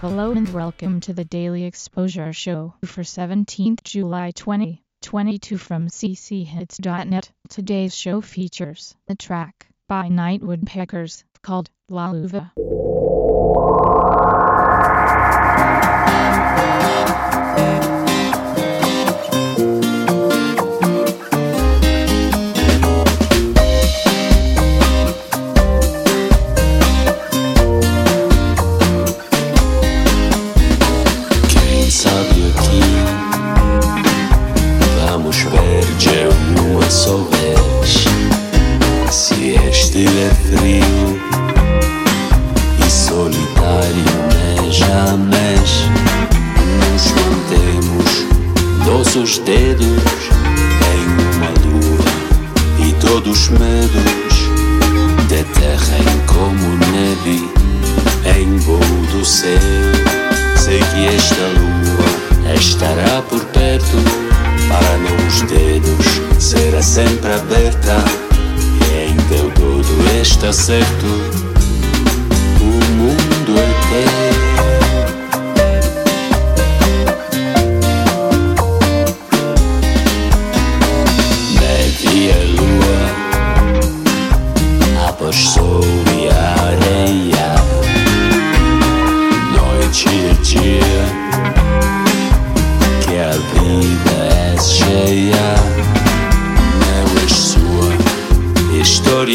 Hello and welcome to the Daily Exposure Show for 17th July 2022 from cchits.net. Today's show features the track by Night Woodpeckers called La Luva. Nossos dedos em uma lua e todos os medos de terra em como neve em voo do céu. Sei que esta lua estará por perto Para nos dedos será sempre aberta. E em teu todo está certo. O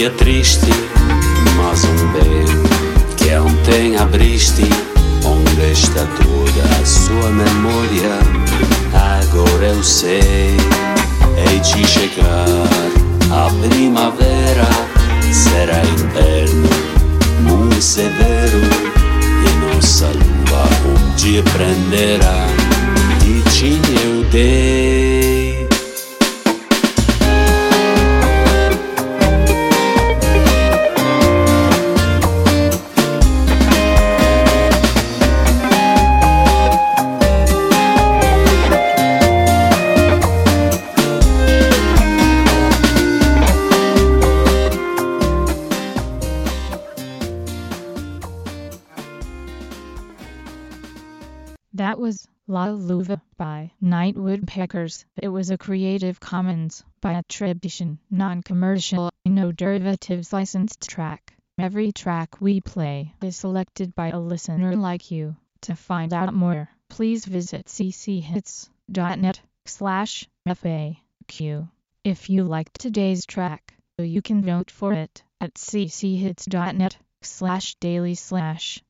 história triste mas um beijo que ontem abriste onde está toda a sua memória agora eu sei. Hei de chegar a primavera será inverno muito severo e nossa lua um dia prenderá. Tinha eu dei That was La Luva by Night Woodpeckers. It was a Creative Commons by attribution, non-commercial, no derivatives licensed track. Every track we play is selected by a listener like you. To find out more, please visit cchits.net slash FAQ. If you liked today's track, you can vote for it at cchits.net slash daily slash